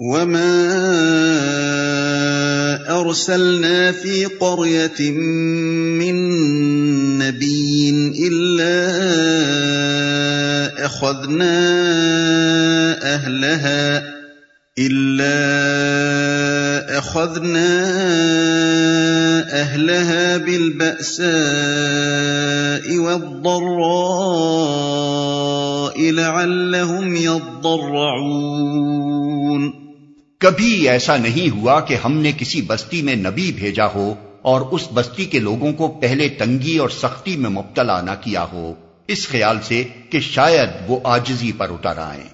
وما ارسلنا في قريه من نبي الا اخذنا اهلها الا اخذنا اهلها بالباساء والضراء لعلهم يضرعون کبھی ایسا نہیں ہوا کہ ہم نے کسی بستی میں نبی بھیجا ہو اور اس بستی کے لوگوں کو پہلے تنگی اور سختی میں مبتلا نہ کیا ہو۔ اس خیال سے کہ شاید وہ آجزی پر اتر آئیں۔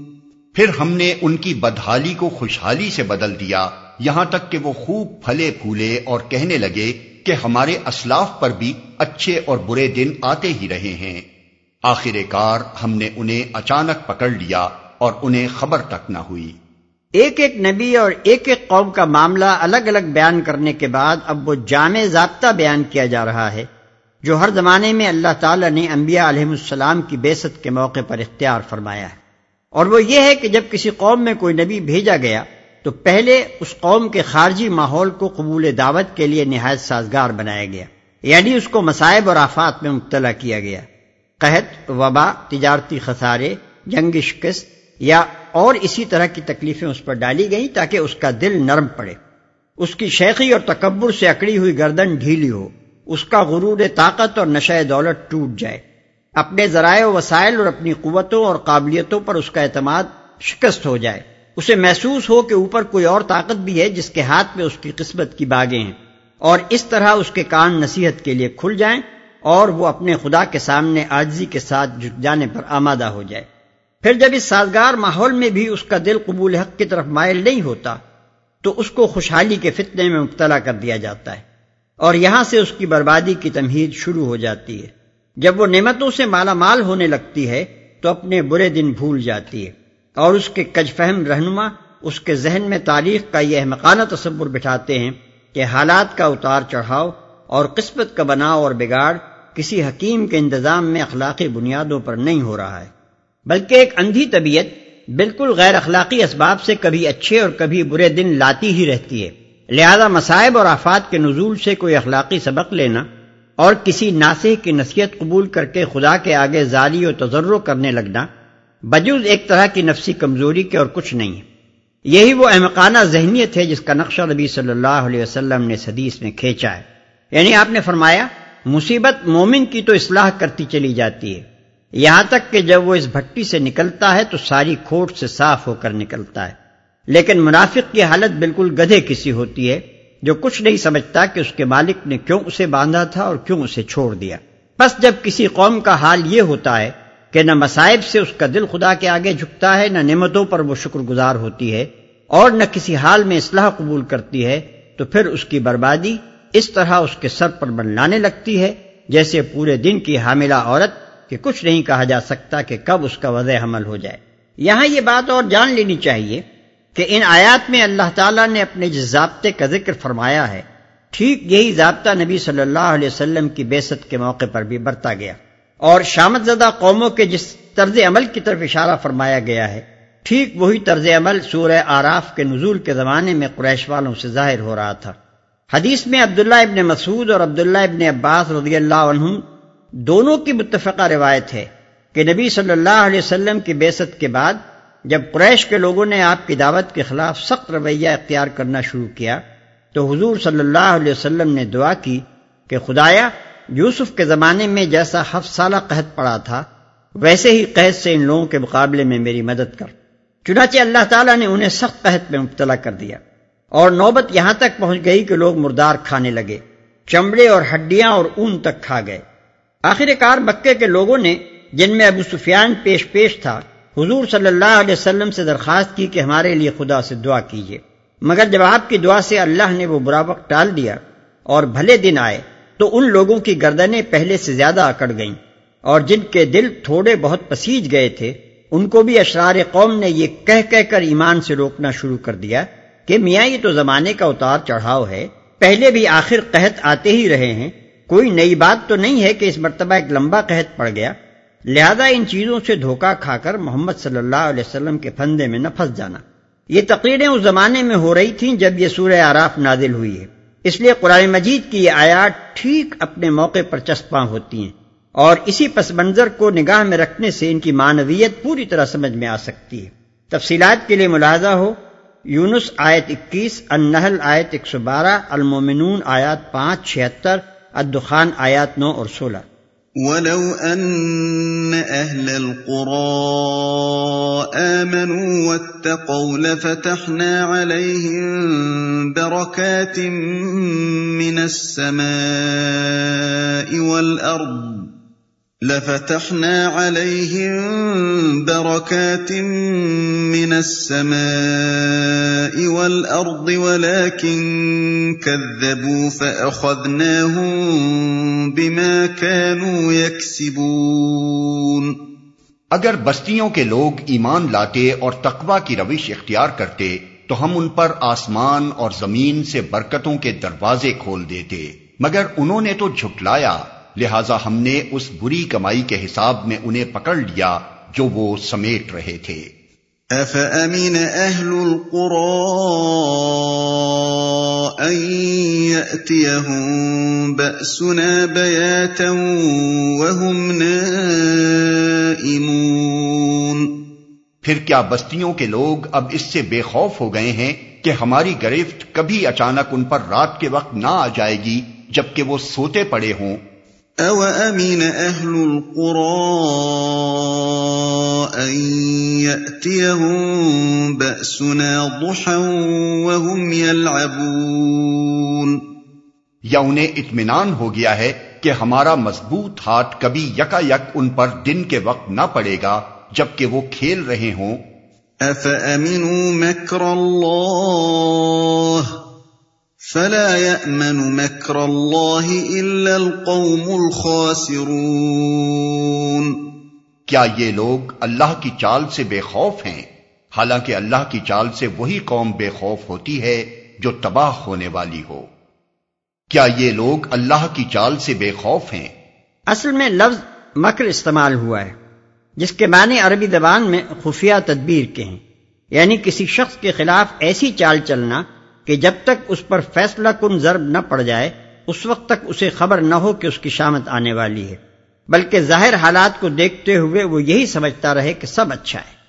پھر ہم نے ان کی بدحالی کو خوشحالی سے بدل دیا۔ یہاں تک کہ وہ خوب پھلے پھولے اور کہنے لگے کہ ہمارے اسلاف پر بھی اچھے اور برے دن آتے ہی رہے ہیں۔ آخر کار ہم نے انہیں اچانک پکڑ لیا اور انہیں خبر تک نہ ہوئی۔ ایک ایک نبی اور ایک ایک قوم کا معاملہ الگ الگ بیان کرنے کے بعد اب وہ جامع ضابطہ بیان کیا جا رہا ہے، جو ہر زمانے میں اللہ تعالی نے انبیاء علیہ السلام کی بیست کے موقع پر اختیار فرمایا ہے۔ اور وہ یہ ہے کہ جب کسی قوم میں کوئی نبی بھیجا گیا تو پہلے اس قوم کے خارجی ماحول کو قبول دعوت کے لیے نہایت سازگار بنایا گیا یعنی اس کو مسائب اور آفات میں مبتلا کیا گیا۔ قحط، وبا، تجارتی خسارے، جنگ شکست یا اور اسی طرح کی تکلیفیں اس پر ڈالی گئیں تاکہ اس کا دل نرم پڑے۔ اس کی شیخی اور تکبر سے اکڑی ہوئی گردن ڈھیلی ہو، اس کا غرور طاقت اور نشہ دولت ٹوٹ جائے۔ اپنے ذرائع و وسائل اور اپنی قوتوں اور قابلیتوں پر اس کا اعتماد شکست ہو جائے۔ اسے محسوس ہو کہ اوپر کوئی اور طاقت بھی ہے جس کے ہاتھ میں اس کی قسمت کی باغیں ہیں۔ اور اس طرح اس کے کان نصیحت کے لیے کھل جائیں اور وہ اپنے خدا کے سامنے آجزی کے ساتھ جھک جانے پر آمادہ ہو جائے۔ پھر جب اس سازگار ماحول میں بھی اس کا دل قبول حق کی طرف مائل نہیں ہوتا، تو اس کو خوشحالی کے فتنے میں مبتلا کر دیا جاتا ہے۔ اور یہاں سے اس کی بربادی کی تمہید شروع ہو جاتی ہے۔ جب وہ نعمتوں سے مالا مال ہونے لگتی ہے تو اپنے برے دن بھول جاتی ہے اور اس کے کج فہم رہنما، اس کے ذہن میں تاریخ کا یہ احمقانہ تصور بٹھاتے ہیں کہ حالات کا اتار چڑھاؤ اور قسمت کا بناؤ اور بگاڑ کسی حکیم کے انتظام میں اخلاقی بنیادوں پر نہیں ہو رہا ہے۔ بلکہ ایک اندھی طبیعت بالکل غیر اخلاقی اسباب سے کبھی اچھے اور کبھی برے دن لاتی ہی رہتی ہے۔ لہذا مسائب اور آفات کے نزول سے کوئی اخلاقی سبق لینا اور کسی ناسے کی نصیحت قبول کر کے خدا کے آگے زاری و تجرو کرنے لگنا بجوز ایک طرح کی نفسی کمزوری کے اور کچھ نہیں۔ ہے یہی وہ احمقانہ ذہنیت ہے جس کا نقشہ نبی صلی اللہ علیہ وسلم نے حدیث میں کھینچا ہے۔ یعنی آپ نے فرمایا، مصیبت مومن کی تو اصلاح کرتی چلی جاتی ہے۔ یہاں تک کہ جب وہ اس بھٹی سے نکلتا ہے تو ساری کھوٹ سے صاف ہو کر نکلتا ہے۔ لیکن منافق کی حالت بالکل گدھے کسی ہوتی ہے۔ جو کچھ نہیں سمجھتا کہ اس کے مالک نے کیوں اسے باندھا تھا اور کیوں اسے چھوڑ دیا۔ بس جب کسی قوم کا حال یہ ہوتا ہے کہ نہ مسائب سے اس کا دل خدا کے آگے جھکتا ہے، نہ نعمتوں پر وہ شکر گزار ہوتی ہے اور نہ کسی حال میں اصلاح قبول کرتی ہے، تو پھر اس کی بربادی اس طرح اس کے سر پر بنلانے لگتی ہے، جیسے پورے دن کی حاملہ عورت کہ کچھ نہیں کہا جا سکتا کہ کب اس کا وضع حمل ہو جائے۔ یہاں یہ بات اور جان لینی چاہیے کہ ان آیات میں اللہ تعالیٰ نے اپنے جس ضابطے کا ذکر فرمایا ہے، ٹھیک یہی ضابطہ نبی صلی اللہ علیہ وسلم کی بیست کے موقع پر بھی برتا گیا۔ اور شامت زدہ قوموں کے جس طرز عمل کی طرف اشارہ فرمایا گیا ہے، ٹھیک وہی طرز عمل سورہ آراف کے نزول کے زمانے میں قریش والوں سے ظاہر ہو رہا تھا۔ حدیث میں عبداللہ ابن مسعود اور عبداللہ ابن عباس رضی اللہ عنہ دونوں کی متفقہ روایت ہے کہ نبی صلی اللہ علیہ وسلم کی بیست کے بعد جب قریش کے لوگوں نے آپ کی دعوت کے خلاف سخت رویہ اختیار کرنا شروع کیا، تو حضور صلی اللہ علیہ وسلم نے دعا کی کہ خدایا، یوسف کے زمانے میں جیسا ہفت سالہ قحط پڑا تھا، ویسے ہی قحط سے ان لوگوں کے مقابلے میں میری مدد کر۔ چنانچہ اللہ تعالیٰ نے انہیں سخت قحط میں مبتلا کر دیا۔ اور نوبت یہاں تک پہنچ گئی کہ لوگ مردار کھانے لگے، چمڑے اور ہڈیاں اور اون تک کھا گئے۔ آخر کار مکے کے لوگوں نے، جن میں ابو سفیان پیش پیش تھا حضور صلی اللہ علیہ وسلم سے درخواست کی کہ ہمارے لیے خدا سے دعا کیجیے۔ مگر جب آپ کی دعا سے اللہ نے وہ برا وقت ٹال دیا اور بھلے دن آئے، تو ان لوگوں کی گردنیں پہلے سے زیادہ اکڑ گئیں۔ اور جن کے دل تھوڑے بہت پسیج گئے تھے، ان کو بھی اشرار قوم نے یہ کہہ کہہ کر ایمان سے روکنا شروع کر دیا کہ میاں، یہ تو زمانے کا اتار چڑھاؤ ہے، پہلے بھی آخر قحط آتے ہی رہے ہیں۔ کوئی نئی بات تو نہیں ہے کہ اس مرتبہ ایک لمبا قحط پڑ گیا۔ لہذا ان چیزوں سے دھوکہ کھا کر محمد صلی اللہ علیہ وسلم کے پھندے میں نہ پھنس جانا۔ یہ تقریریں اس زمانے میں ہو رہی تھیں جب یہ سورہ آراف نازل ہوئی ہے۔ اس لیے قرآن مجید کی یہ آیات ٹھیک اپنے موقع پر چسپاں ہوتی ہیں اور اسی پس منظر کو نگاہ میں رکھنے سے ان کی معنویت پوری طرح سمجھ میں آ سکتی ہے۔ تفصیلات کے لیے ملاحظہ ہو، یونس آیت اکیس، النحل آیت ایک سو بارہ، المومنون آیات پانچ، چھہتر، الدخان آیات نو اور سولہ۔ ولو ان اهل القرى امنوا واتقوا لفتحنا عليهم بركات من السماء والارض لفتحنا عليهم بركات من السماء والأرض، ولكن كذبوا فأخذناهم بما كانوا يكسبون۔ اگر بستیوں کے لوگ ایمان لاتے اور تقوی کی روش اختیار کرتے، تو ہم ان پر آسمان اور زمین سے برکتوں کے دروازے کھول دیتے۔ مگر انہوں نے تو جھٹلایا۔ لہذا ہم نے اس بری کمائی کے حساب میں انہیں پکڑ لیا جو وہ سمیٹ رہے تھے۔ أَفَأَمِنَ أَهْلُ الْقُرَىٰ أَن يَأْتِيَهُم بَأْسُنَا بَيَاتًا وَهُمْ نَائِمُونَ۔ پھر کیا بستیوں کے لوگ اب اس سے بے خوف ہو گئے ہیں کہ ہماری گرفت کبھی اچانک ان پر رات کے وقت نہ آ جائے گی جبکہ وہ سوتے پڑے ہوں؟ أَهْلُ الْقُرَىٰ أَن يَأْتِيَهُم بَأْسُنَا ضُحًى وَهُمْ يَلْعَبُونَ یا انہیں اطمینان ہو گیا ہے کہ ہمارا مضبوط ہاتھ کبھی یکا یک ان پر دن کے وقت نہ پڑے گا جبکہ وہ کھیل رہے ہوں۔ أَفَأَمِنُوا مَكْرَ اللَّهِ؟ فلا يأمن مكر الله إلا القوم الخاسرون. کیا یہ لوگ اللہ کی چال سے بے خوف ہیں؟ حالانکہ اللہ کی چال سے وہی قوم بے خوف ہوتی ہے جو تباہ ہونے والی ہو۔ کیا یہ لوگ اللہ کی چال سے بے خوف ہیں؟ اصل میں لفظ مکر استعمال ہوا ہے جس کے معنی عربی زبان میں خفیہ تدبیر کے ہیں یعنی کسی شخص کے خلاف ایسی چال چلنا کہ جب تک اس پر فیصلہ کن ضرب نہ پڑ جائے، اس وقت تک اسے خبر نہ ہو کہ اس کی شامت آنے والی ہے۔ بلکہ ظاہر حالات کو دیکھتے ہوئے وہ یہی سمجھتا رہے کہ سب اچھا ہے۔